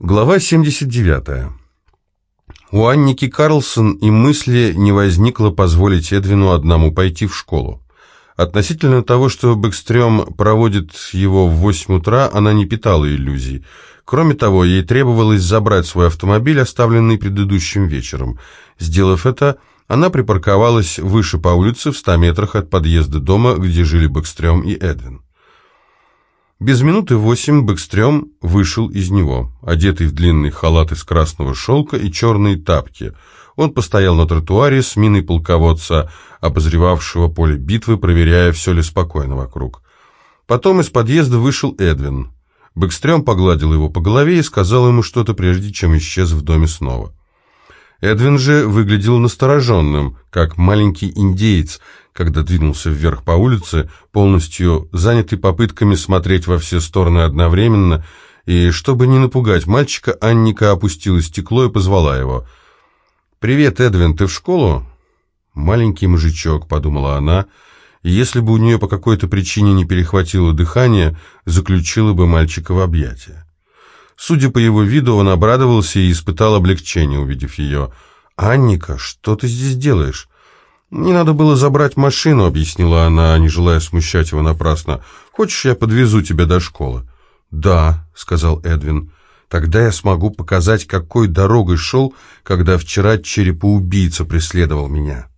Глава 79. У Анники Карлсон и мысли не возникло позволить Эдвину одному пойти в школу. Относительно того, что Бэкстрём проводит его в 8 утра, она не питала иллюзий. Кроме того, ей требовалось забрать свой автомобиль, оставленный предыдущим вечером. Сделав это, она припарковалась выше по улице в 100 метрах от подъезда дома, где жили Бэкстрём и Эдвин. Без минуты восемь Бэкстрём вышел из него, одетый в длинный халат из красного шелка и черные тапки. Он постоял на тротуаре с миной полководца, обозревавшего поле битвы, проверяя, все ли спокойно вокруг. Потом из подъезда вышел Эдвин. Бэкстрём погладил его по голове и сказал ему что-то, прежде чем исчез в доме снова. Эдвин же выглядел настороженным, как маленький индеец, когда двинулся вверх по улице, полностью занятый попытками смотреть во все стороны одновременно, и, чтобы не напугать мальчика, Анника опустила стекло и позвала его. «Привет, Эдвин, ты в школу?» «Маленький мужичок», — подумала она, и если бы у нее по какой-то причине не перехватило дыхание, заключила бы мальчика в объятия. Судя по его виду, он обрадовался и испытал облегчение, увидев ее. «Анника, что ты здесь делаешь?» «Не надо было забрать машину», — объяснила она, не желая смущать его напрасно. «Хочешь, я подвезу тебя до школы?» «Да», — сказал Эдвин. «Тогда я смогу показать, какой дорогой шел, когда вчера черепоубийца преследовал меня».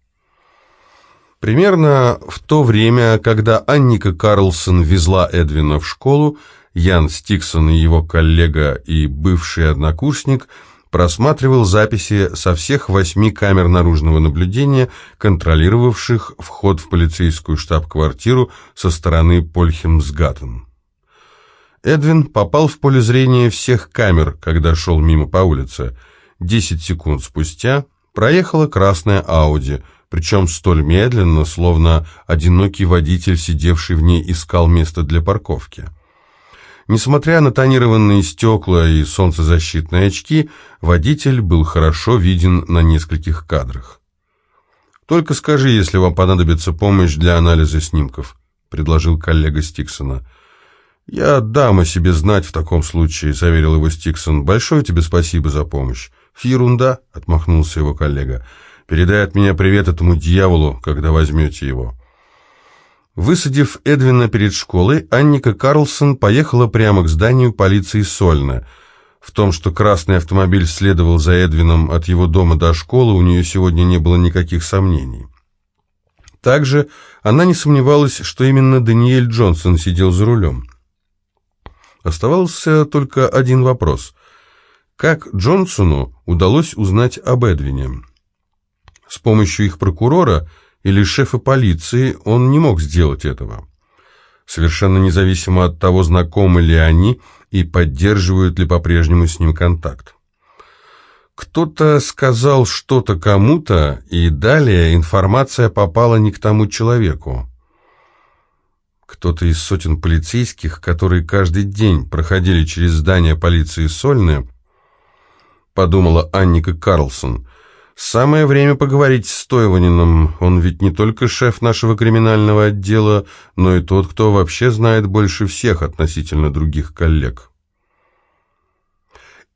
Примерно в то время, когда Анника Карлсон везла Эдвина в школу, Ян Стиксон и его коллега и бывший однокурсник просматривал записи со всех восьми камер наружного наблюдения, контролировавших вход в полицейскую штаб-квартиру со стороны Польхемсгаттен. Эдвин попал в поле зрения всех камер, когда шел мимо по улице. Десять секунд спустя проехала красная Ауди, причем столь медленно, словно одинокий водитель, сидевший в ней, искал место для парковки. Несмотря на тонированные стекла и солнцезащитные очки, водитель был хорошо виден на нескольких кадрах. «Только скажи, если вам понадобится помощь для анализа снимков», — предложил коллега Стиксона. «Я дам о себе знать в таком случае», — заверил его Стиксон. «Большое тебе спасибо за помощь». «Ерунда», — отмахнулся его коллега. «Передай от меня привет этому дьяволу, когда возьмете его». Высадив Эдвина перед школой, Анника Карлсон поехала прямо к зданию полиции Сольна. В том, что красный автомобиль следовал за Эдвином от его дома до школы, у нее сегодня не было никаких сомнений. Также она не сомневалась, что именно Даниэль Джонсон сидел за рулем. Оставался только один вопрос. Как Джонсону удалось узнать об Эдвине? С помощью их прокурора – или шефа полиции, он не мог сделать этого. Совершенно независимо от того, знакомы ли они и поддерживают ли по-прежнему с ним контакт. Кто-то сказал что-то кому-то, и далее информация попала не к тому человеку. Кто-то из сотен полицейских, которые каждый день проходили через здание полиции Сольны, подумала Анника Карлсон, Самое время поговорить с Тойванином. Он ведь не только шеф нашего криминального отдела, но и тот, кто вообще знает больше всех относительно других коллег.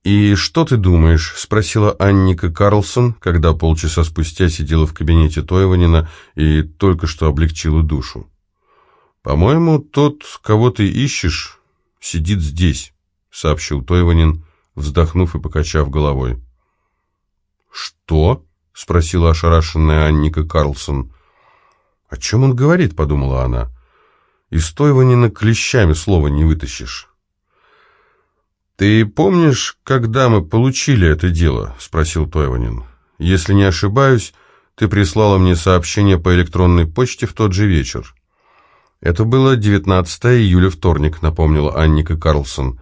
«И что ты думаешь?» — спросила Анника Карлсон, когда полчаса спустя сидела в кабинете Тойванина и только что облегчила душу. «По-моему, тот, кого ты ищешь, сидит здесь», — сообщил Тойванин, вздохнув и покачав головой. «Что?» — спросила ошарашенная Анника Карлсон. «О чем он говорит?» — подумала она. «Из Тойванина клещами слова не вытащишь». «Ты помнишь, когда мы получили это дело?» — спросил Тойванин. «Если не ошибаюсь, ты прислала мне сообщение по электронной почте в тот же вечер». «Это было 19 июля, вторник», — напомнила Анника Карлсон.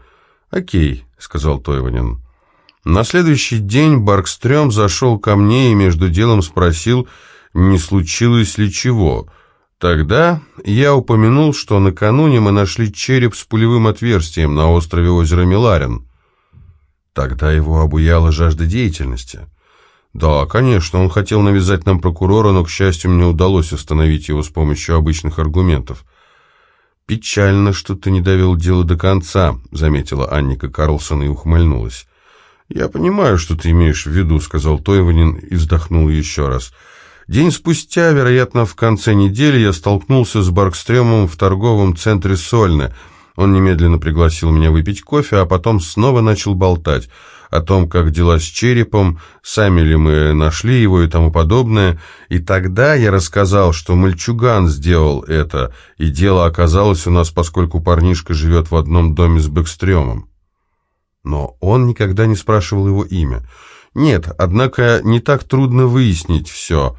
«Окей», — сказал Тойванин. На следующий день Баркстрём зашел ко мне и между делом спросил, не случилось ли чего. Тогда я упомянул, что накануне мы нашли череп с пулевым отверстием на острове озера Миларин. Тогда его обуяла жажда деятельности. Да, конечно, он хотел навязать нам прокурора, но, к счастью, мне удалось остановить его с помощью обычных аргументов. «Печально, что ты не довел дело до конца», — заметила Анника Карлсон и ухмыльнулась. «Я понимаю, что ты имеешь в виду», — сказал Тойванин и вздохнул еще раз. День спустя, вероятно, в конце недели, я столкнулся с Баркстрёмом в торговом центре Сольны. Он немедленно пригласил меня выпить кофе, а потом снова начал болтать о том, как дела с черепом, сами ли мы нашли его и тому подобное. И тогда я рассказал, что мальчуган сделал это, и дело оказалось у нас, поскольку парнишка живет в одном доме с Бэкстрёмом. Но он никогда не спрашивал его имя. Нет, однако не так трудно выяснить все.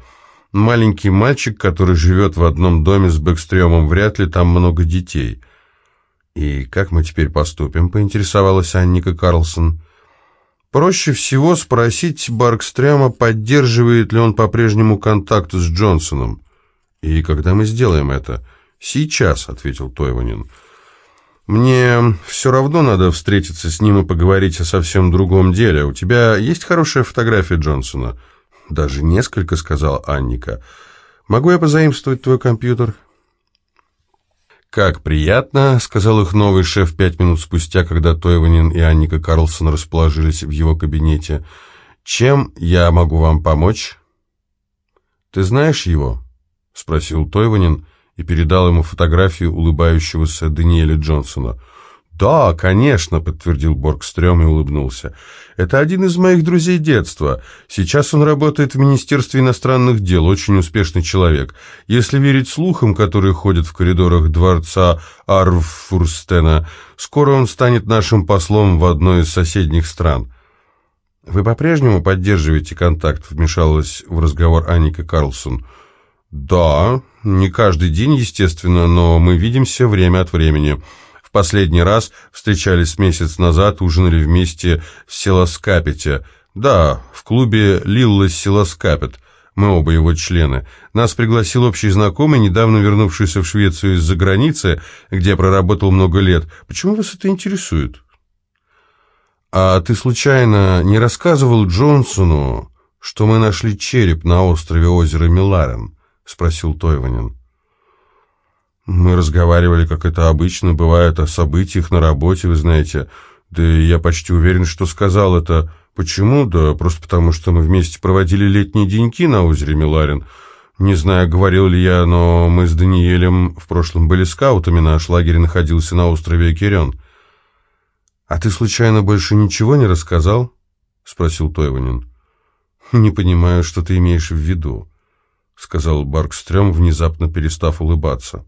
Маленький мальчик, который живет в одном доме с Бэкстрёмом, вряд ли там много детей. «И как мы теперь поступим?» — поинтересовалась Анника Карлсон. Проще всего спросить Баркстрема, поддерживает ли он по-прежнему контакт с Джонсоном. «И когда мы сделаем это?» «Сейчас», — ответил Тойванин. «Мне все равно надо встретиться с ним и поговорить о совсем другом деле. У тебя есть хорошая фотография Джонсона?» «Даже несколько», — сказал Анника. «Могу я позаимствовать твой компьютер?» «Как приятно», — сказал их новый шеф пять минут спустя, когда Тойванин и Анника Карлсон расположились в его кабинете. «Чем я могу вам помочь?» «Ты знаешь его?» — спросил Тойванин и передал ему фотографию улыбающегося Даниэля Джонсона. «Да, конечно», — подтвердил Боргстрём и улыбнулся. «Это один из моих друзей детства. Сейчас он работает в Министерстве иностранных дел, очень успешный человек. Если верить слухам, которые ходят в коридорах дворца Арвфурстена, скоро он станет нашим послом в одной из соседних стран». «Вы по-прежнему поддерживаете контакт?» — вмешалась в разговор Аника Карлсон. «Да, не каждый день, естественно, но мы видимся время от времени». В последний раз встречались месяц назад, ужинали вместе в Селоскапете. Да, в клубе «Лилла Селоскапет». Мы оба его члены. Нас пригласил общий знакомый, недавно вернувшийся в Швецию из-за границы, где проработал много лет. Почему вас это интересует? А ты случайно не рассказывал Джонсону, что мы нашли череп на острове озера Миларен? Спросил Тойванин. Мы разговаривали, как это обычно бывает, о событиях на работе, вы знаете. Да я почти уверен, что сказал это. Почему? Да просто потому, что мы вместе проводили летние деньки на озере Миларин. Не знаю, говорил ли я, но мы с Даниэлем в прошлом были скаутами, наш лагерь находился на острове Кирен. «А ты, случайно, больше ничего не рассказал?» — спросил Тойванин. «Не понимаю, что ты имеешь в виду», — сказал Баркстрём, внезапно перестав улыбаться.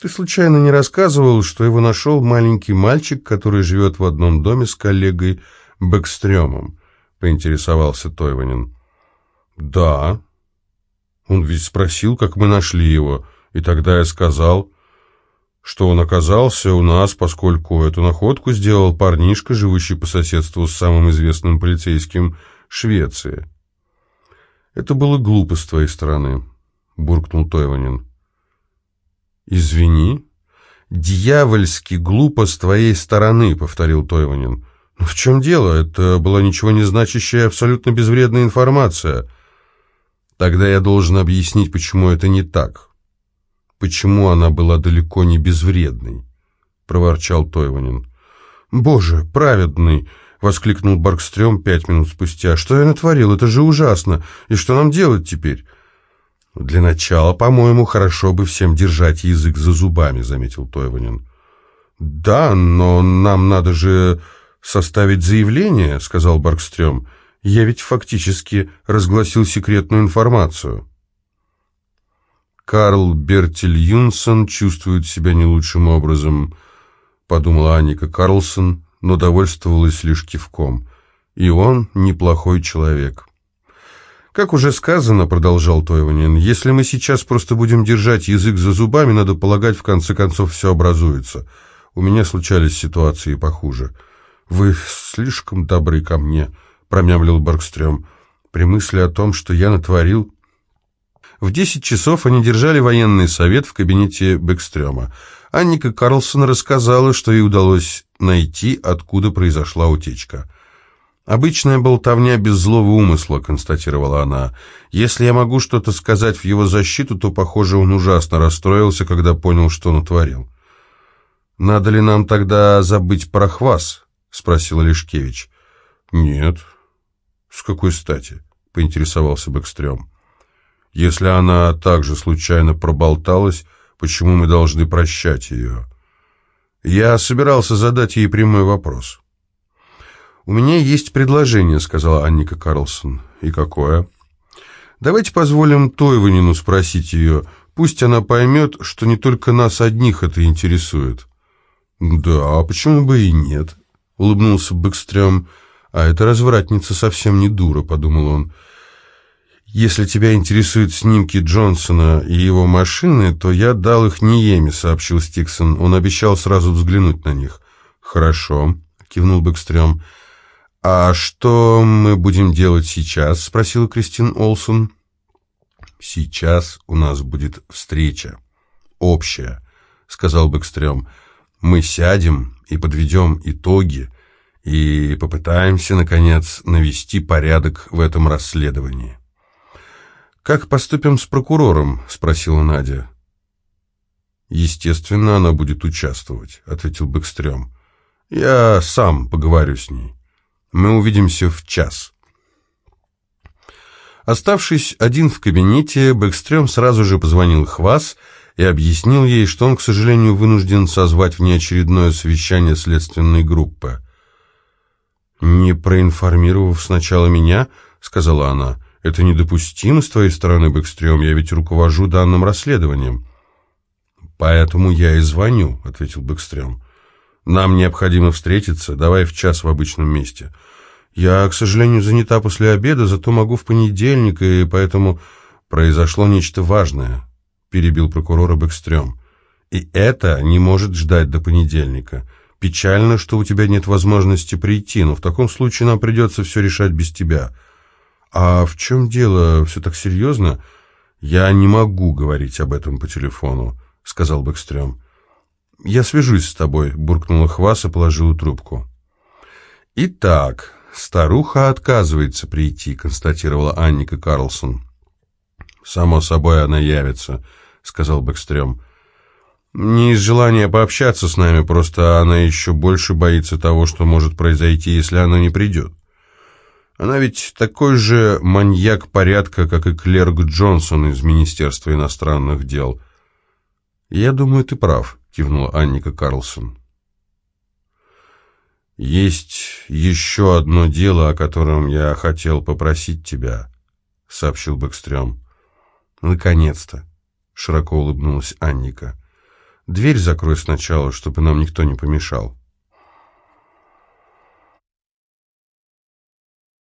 Ты случайно не рассказывал, что его нашел маленький мальчик, который живет в одном доме с коллегой Бэкстрёмом?» — поинтересовался Тойванин. «Да. Он ведь спросил, как мы нашли его, и тогда я сказал, что он оказался у нас, поскольку эту находку сделал парнишка, живущий по соседству с самым известным полицейским Швеции». «Это было глупо с твоей стороны», — буркнул Тойванин. «Извини». «Дьявольски глупо с твоей стороны», — повторил Тойванин. «Но в чем дело? Это была ничего не значащая, абсолютно безвредная информация». «Тогда я должен объяснить, почему это не так. Почему она была далеко не безвредной», — проворчал Тойванин. «Боже, праведный!» — воскликнул Баркстрём пять минут спустя. «Что я натворил? Это же ужасно! И что нам делать теперь?» «Для начала, по-моему, хорошо бы всем держать язык за зубами», — заметил Тойванин. «Да, но нам надо же составить заявление», — сказал Баркстрём. «Я ведь фактически разгласил секретную информацию». «Карл Бертель Юнсон чувствует себя не лучшим образом», — подумала Анника Карлсон, но довольствовалась лишь кивком. «И он неплохой человек». «Как уже сказано, — продолжал Тойванин, — если мы сейчас просто будем держать язык за зубами, надо полагать, в конце концов все образуется. У меня случались ситуации похуже». «Вы слишком добры ко мне», — промямлил Баркстрём. При мысли о том, что я натворил... В десять часов они держали военный совет в кабинете Бэкстрёма. Анника Карлсон рассказала, что ей удалось найти, откуда произошла утечка. «Обычная болтовня без злого умысла», — констатировала она. «Если я могу что-то сказать в его защиту, то, похоже, он ужасно расстроился, когда понял, что натворил». «Надо ли нам тогда забыть про хвас?» — спросил Лешкевич. «Нет». «С какой стати?» — поинтересовался Бэкстрём. «Если она также случайно проболталась, почему мы должны прощать ее?» Я собирался задать ей прямой вопрос. «У меня есть предложение», — сказала Анника Карлсон. «И какое?» «Давайте позволим Тойванину спросить ее. Пусть она поймет, что не только нас одних это интересует». «Да, а почему бы и нет?» — улыбнулся Бэкстрём. «А эта развратница совсем не дура», — подумал он. «Если тебя интересуют снимки Джонсона и его машины, то я дал их Ниеме», — сообщил Стиксон. Он обещал сразу взглянуть на них. «Хорошо», — кивнул Бэкстрём. «А что мы будем делать сейчас?» — спросила Кристин Олсон. «Сейчас у нас будет встреча. Общая», — сказал Бэкстрём. «Мы сядем и подведем итоги и попытаемся, наконец, навести порядок в этом расследовании». «Как поступим с прокурором?» — спросила Надя. «Естественно, она будет участвовать», — ответил Бэкстрём. «Я сам поговорю с ней». Мы увидимся в час. Оставшись один в кабинете, Бэкстрём сразу же позвонил Хвас и объяснил ей, что он, к сожалению, вынужден созвать внеочередное совещание следственной группы. «Не проинформировав сначала меня», — сказала она, — «это недопустимо с твоей стороны, Бэкстрём, я ведь руковожу данным расследованием». «Поэтому я и звоню», — ответил Бэкстрём. Нам необходимо встретиться, давай в час в обычном месте. Я, к сожалению, занята после обеда, зато могу в понедельник, и поэтому произошло нечто важное, перебил прокурора Бэкстрём. И это не может ждать до понедельника. Печально, что у тебя нет возможности прийти, но в таком случае нам придется все решать без тебя. А в чем дело? Все так серьезно? Я не могу говорить об этом по телефону, сказал Бэкстрём. «Я свяжусь с тобой», — буркнула Хвас и положила трубку. «Итак, старуха отказывается прийти», — констатировала Анника Карлсон. «Само собой она явится», — сказал Бэкстрём. «Не из желания пообщаться с нами, просто она еще больше боится того, что может произойти, если она не придет. Она ведь такой же маньяк порядка, как и клерк Джонсон из Министерства иностранных дел». «Я думаю, ты прав», кивнула Анника Карлсон. «Есть еще одно дело, о котором я хотел попросить тебя», — сообщил Бэкстрём. «Наконец-то!» — широко улыбнулась Анника. «Дверь закрой сначала, чтобы нам никто не помешал».